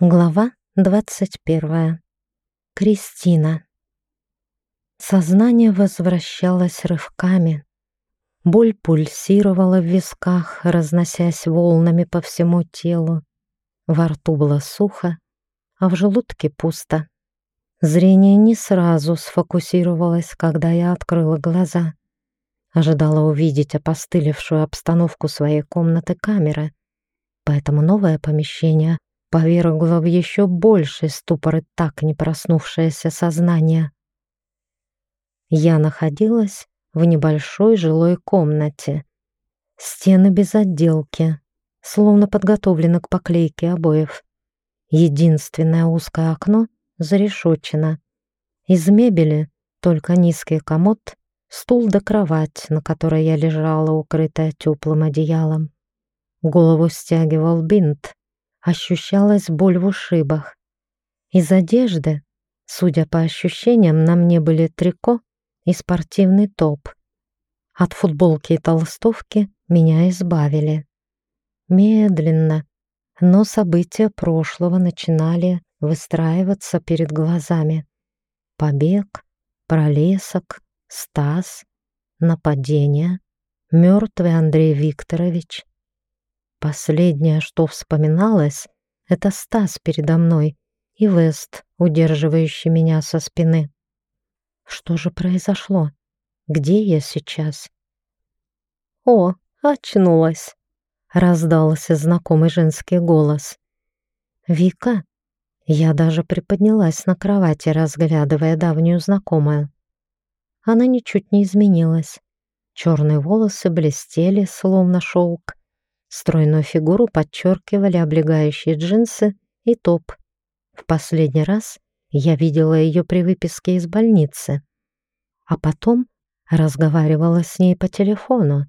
Глава двадцать первая. Кристина. Сознание возвращалось рывками. Боль пульсировала в висках, разносясь волнами по всему телу. Во рту было сухо, а в желудке пусто. Зрение не сразу сфокусировалось, когда я открыла глаза. Ожидала увидеть опостылевшую обстановку своей комнаты камеры, поэтому новое помещение повергло в еще больший ступор и так не проснувшееся сознание. Я находилась в небольшой жилой комнате. Стены без отделки, словно подготовлены к поклейке обоев. Единственное узкое окно зарешочено. Из мебели только низкий комод, стул да кровать, на которой я лежала, укрытая теплым одеялом. Голову стягивал бинт, ощущалась боль в ушибах. Из одежды, судя по ощущениям, на мне были трико и спортивный топ. От футболки и толстовки меня избавили. Медленно, но события прошлого начинали выстраиваться перед глазами. Побег, пролесок, Стас, нападение, мертвый Андрей Викторович, Последнее, что вспоминалось, это Стас передо мной и Вест, удерживающий меня со спины. Что же произошло? Где я сейчас? О, очнулась! Раздался знакомый женский голос. Вика? Я даже приподнялась на кровати, разглядывая давнюю знакомую. Она ничуть не изменилась. Черные волосы блестели, словно шелк, Стройную фигуру подчеркивали облегающие джинсы и топ. В последний раз я видела ее при выписке из больницы, а потом разговаривала с ней по телефону.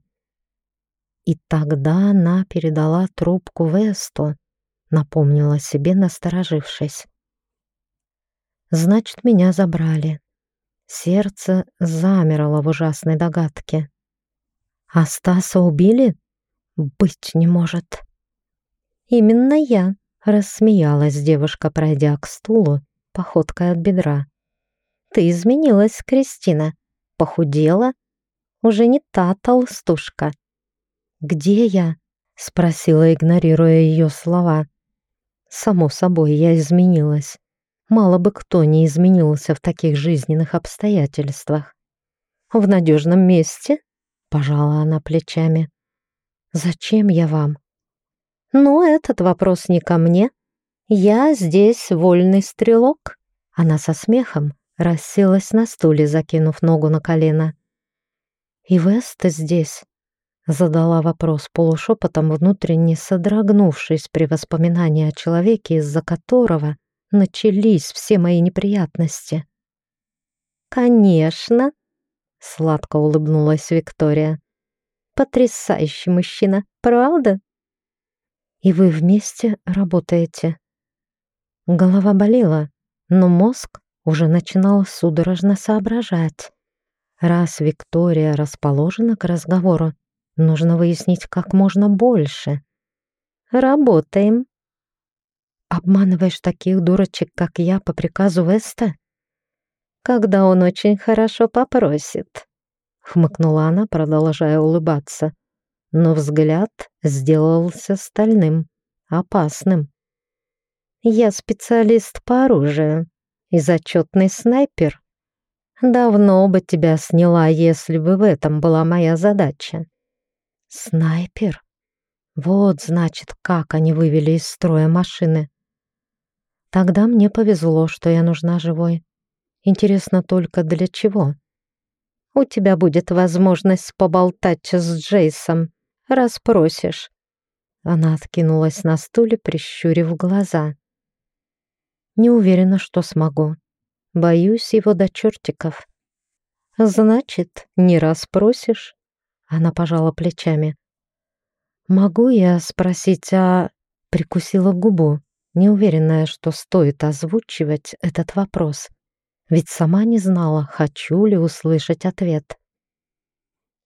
И тогда она передала трубку Весту, напомнила себе, насторожившись. Значит, меня забрали. Сердце замерло в ужасной догадке. А Стаса убили? Быть не может. Именно я, рассмеялась девушка, пройдя к стулу, походкой от бедра. Ты изменилась, Кристина, похудела, уже не та толстушка. Где я? спросила, игнорируя ее слова. Само собой, я изменилась. Мало бы кто не изменился в таких жизненных обстоятельствах. В надежном месте, пожала она плечами. Зачем я вам? Ну, этот вопрос не ко мне. Я здесь вольный стрелок. Она со смехом расселась на стуле, закинув ногу на колено. И Вест здесь? Задала вопрос полушепотом, внутренне содрогнувшись при воспоминании о человеке, из-за которого начались все мои неприятности. «Конечно!» — сладко улыбнулась Виктория. Потрясающий мужчина, правда? И вы вместе работаете. Голова болела, но мозг уже начинал судорожно соображать. Раз Виктория расположена к разговору, нужно выяснить как можно больше. Работаем. Обманываешь таких дурочек, как я, по приказу Веста? Когда он очень хорошо попросит хмыкнула она, продолжая улыбаться. Но взгляд сделался стальным, опасным. Я специалист по оружию и зачетный снайпер. Давно бы тебя сняла, если бы в этом была моя задача. Снайпер? Вот, значит, как они вывели из строя машины. Тогда мне повезло, что я нужна живой. Интересно только для чего? У тебя будет возможность поболтать с Джейсом, раз просишь». Она откинулась на стуле, прищурив глаза. «Не уверена, что смогу. Боюсь его до чертиков». «Значит, не расспросишь?» Она пожала плечами. «Могу я спросить, а...» Прикусила губу, неуверенная, что стоит озвучивать этот вопрос ведь сама не знала, хочу ли услышать ответ.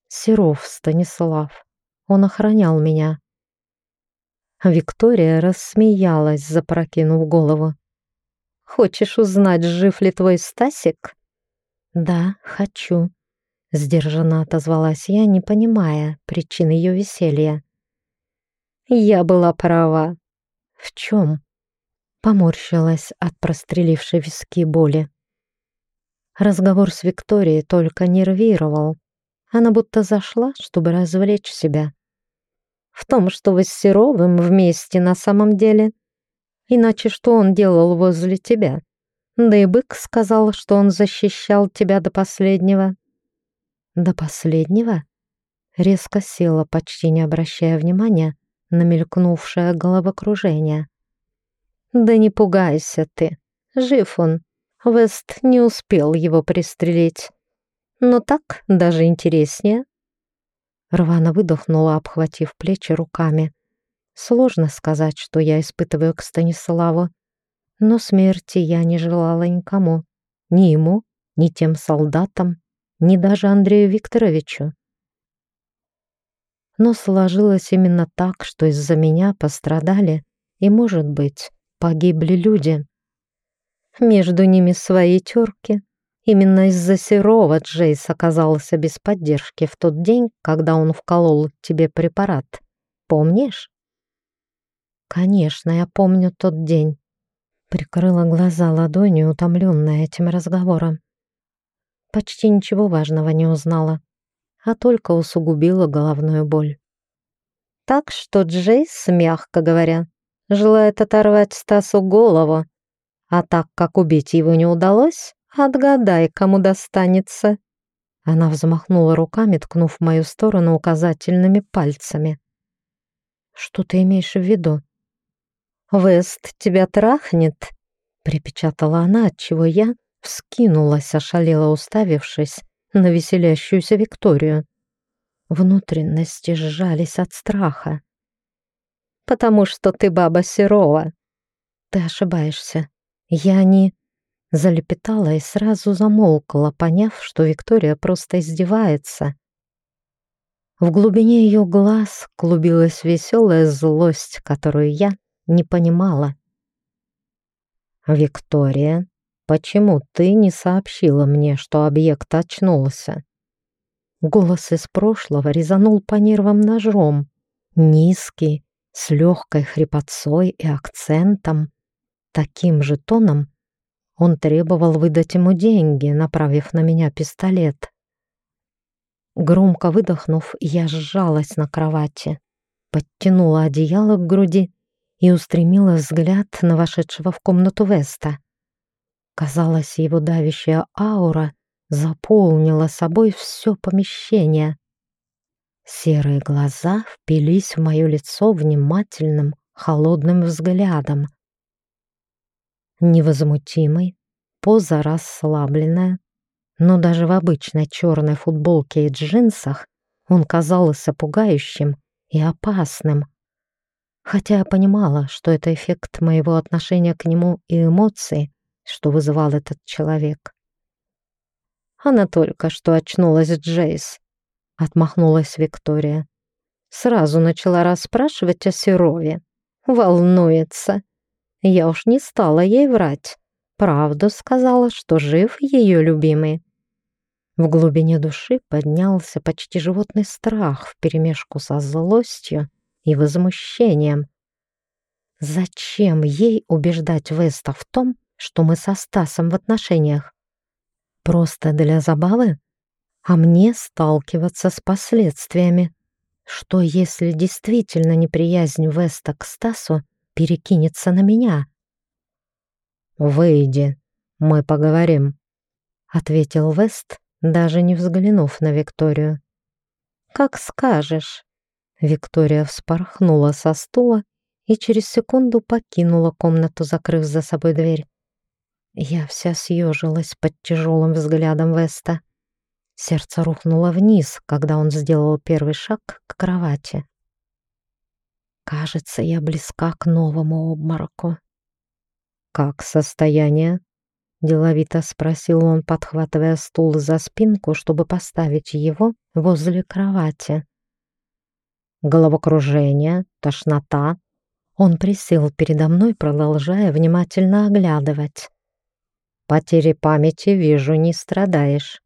Серов Станислав. Он охранял меня. Виктория рассмеялась, запрокинув голову. «Хочешь узнать, жив ли твой Стасик?» «Да, хочу», — сдержанно отозвалась я, не понимая причин ее веселья. «Я была права». «В чем?» Поморщилась от прострелившей виски боли. Разговор с Викторией только нервировал. Она будто зашла, чтобы развлечь себя в том, что вы с Серовым вместе на самом деле. Иначе что он делал возле тебя? Да и бык сказал, что он защищал тебя до последнего. До последнего? Резко села, почти не обращая внимания на мелькнувшее головокружение. Да не пугайся ты, жив он. Вест не успел его пристрелить. Но так даже интереснее. Рвано выдохнула, обхватив плечи руками. Сложно сказать, что я испытываю к Станиславу, но смерти я не желала никому. Ни ему, ни тем солдатам, ни даже Андрею Викторовичу. Но сложилось именно так, что из-за меня пострадали и, может быть, погибли люди. Между ними свои терки, Именно из-за Серова Джейс оказался без поддержки в тот день, когда он вколол тебе препарат. Помнишь? Конечно, я помню тот день. Прикрыла глаза ладонью, утомленная этим разговором. Почти ничего важного не узнала, а только усугубила головную боль. Так что Джейс, мягко говоря, желает оторвать Стасу голову, а так как убить его не удалось, Отгадай, кому достанется». Она взмахнула руками, ткнув в мою сторону указательными пальцами. «Что ты имеешь в виду?» «Вест тебя трахнет», — припечатала она, отчего я вскинулась, ошалела, уставившись на веселящуюся Викторию. Внутренности сжались от страха. «Потому что ты баба Серова». «Ты ошибаешься. Я не...» Залепетала и сразу замолкла, поняв, что Виктория просто издевается. В глубине ее глаз клубилась веселая злость, которую я не понимала. «Виктория, почему ты не сообщила мне, что объект очнулся?» Голос из прошлого резанул по нервам ножом, низкий, с легкой хрипотцой и акцентом, таким же тоном, он требовал выдать ему деньги, направив на меня пистолет. Громко выдохнув, я сжалась на кровати, подтянула одеяло к груди и устремила взгляд на вошедшего в комнату Веста. Казалось, его давящая аура заполнила собой все помещение. Серые глаза впились в мое лицо внимательным, холодным взглядом невозмутимый, поза расслабленная, но даже в обычной черной футболке и джинсах он казался пугающим и опасным. Хотя я понимала, что это эффект моего отношения к нему и эмоций, что вызывал этот человек. Она только что очнулась, Джейс, отмахнулась Виктория. Сразу начала расспрашивать о Серове. Волнуется. Я уж не стала ей врать. Правду сказала, что жив ее любимый. В глубине души поднялся почти животный страх вперемешку со злостью и возмущением. Зачем ей убеждать Веста в том, что мы со Стасом в отношениях? Просто для забавы? А мне сталкиваться с последствиями? Что если действительно неприязнь Веста к Стасу перекинется на меня. «Выйди, мы поговорим», — ответил Вест, даже не взглянув на Викторию. «Как скажешь». Виктория вспорхнула со стула и через секунду покинула комнату, закрыв за собой дверь. Я вся съежилась под тяжелым взглядом Веста. Сердце рухнуло вниз, когда он сделал первый шаг к кровати. Кажется, я близка к новому обмороку. «Как состояние?» — деловито спросил он, подхватывая стул за спинку, чтобы поставить его возле кровати. «Головокружение, тошнота, Он присел передо мной, продолжая внимательно оглядывать. «Потери памяти, вижу, не страдаешь».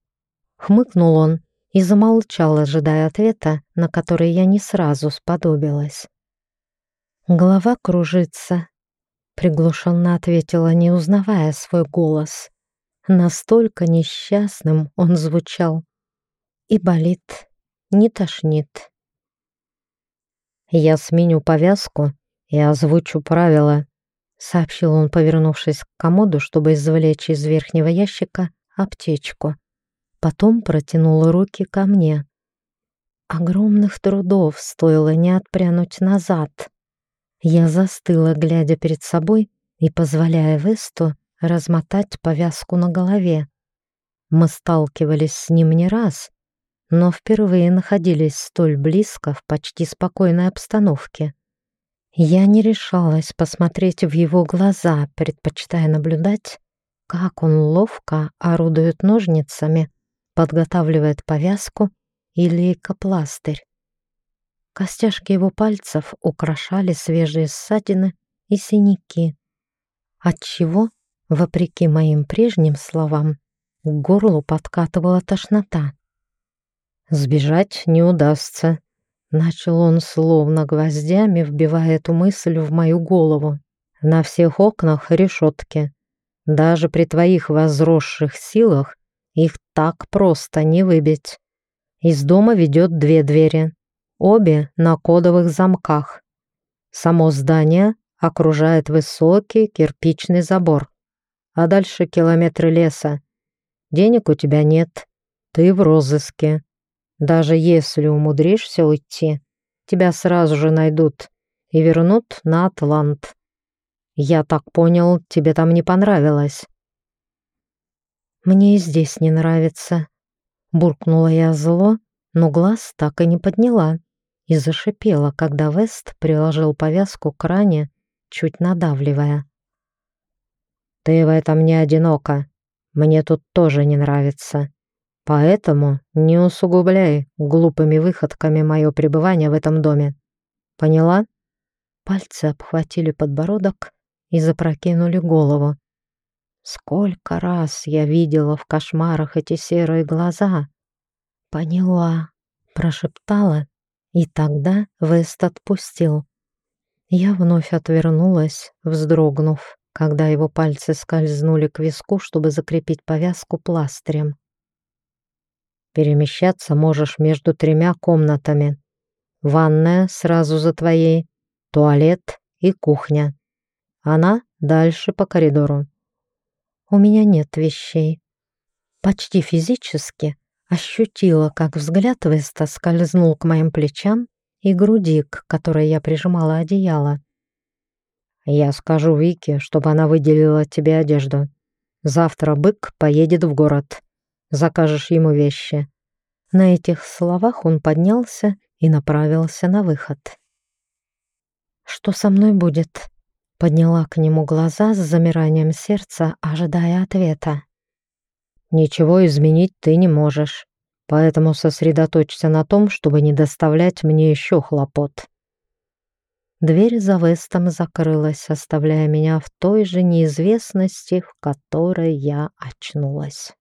Хмыкнул он и замолчал, ожидая ответа, на который я не сразу сподобилась. «Голова кружится», — приглушенно ответила, не узнавая свой голос. Настолько несчастным он звучал. И болит, не тошнит. «Я сменю повязку и озвучу правила», — сообщил он, повернувшись к комоду, чтобы извлечь из верхнего ящика аптечку. Потом протянул руки ко мне. Огромных трудов стоило не отпрянуть назад. Я застыла, глядя перед собой и позволяя Весту размотать повязку на голове. Мы сталкивались с ним не раз, но впервые находились столь близко в почти спокойной обстановке. Я не решалась посмотреть в его глаза, предпочитая наблюдать, как он ловко орудует ножницами, подготавливает повязку или лейкопластырь. Костяшки его пальцев украшали свежие ссадины и синяки, отчего, вопреки моим прежним словам, к горлу подкатывала тошнота. Сбежать не удастся. Начал он словно гвоздями, вбивая эту мысль в мою голову. На всех окнах решетки. Даже при твоих возросших силах их так просто не выбить. Из дома ведет две двери, обе на кодовых замках. Само здание окружает высокий кирпичный забор, а дальше километры леса. Денег у тебя нет, ты в розыске. Даже если умудришься уйти, тебя сразу же найдут и вернут на Атлант. Я так понял, тебе там не понравилось. Мне и здесь не нравится. Буркнула я зло, но глаз так и не подняла и зашипела, когда Вест приложил повязку к ране, чуть надавливая. «Ты в этом не одинока. Мне тут тоже не нравится. Поэтому не усугубляй глупыми выходками мое пребывание в этом доме. Поняла? Пальцы обхватили подбородок и запрокинули голову. Сколько раз я видела в кошмарах эти серые глаза. Поняла, прошептала, и тогда Вест отпустил. Я вновь отвернулась, вздрогнув, когда его пальцы скользнули к виску, чтобы закрепить повязку пластырем. Перемещаться можешь между тремя комнатами. Ванная сразу за твоей, туалет и кухня. Она дальше по коридору. У меня нет вещей. Почти физически ощутила, как взгляд Веста скользнул к моим плечам и груди, к которой я прижимала одеяло. «Я скажу Вике, чтобы она выделила тебе одежду. Завтра бык поедет в город закажешь ему вещи». На этих словах он поднялся и направился на выход. «Что со мной будет?» Подняла к нему глаза с замиранием сердца, ожидая ответа. «Ничего изменить ты не можешь, поэтому сосредоточься на том, чтобы не доставлять мне еще хлопот». Дверь за Вестом закрылась, оставляя меня в той же неизвестности, в которой я очнулась.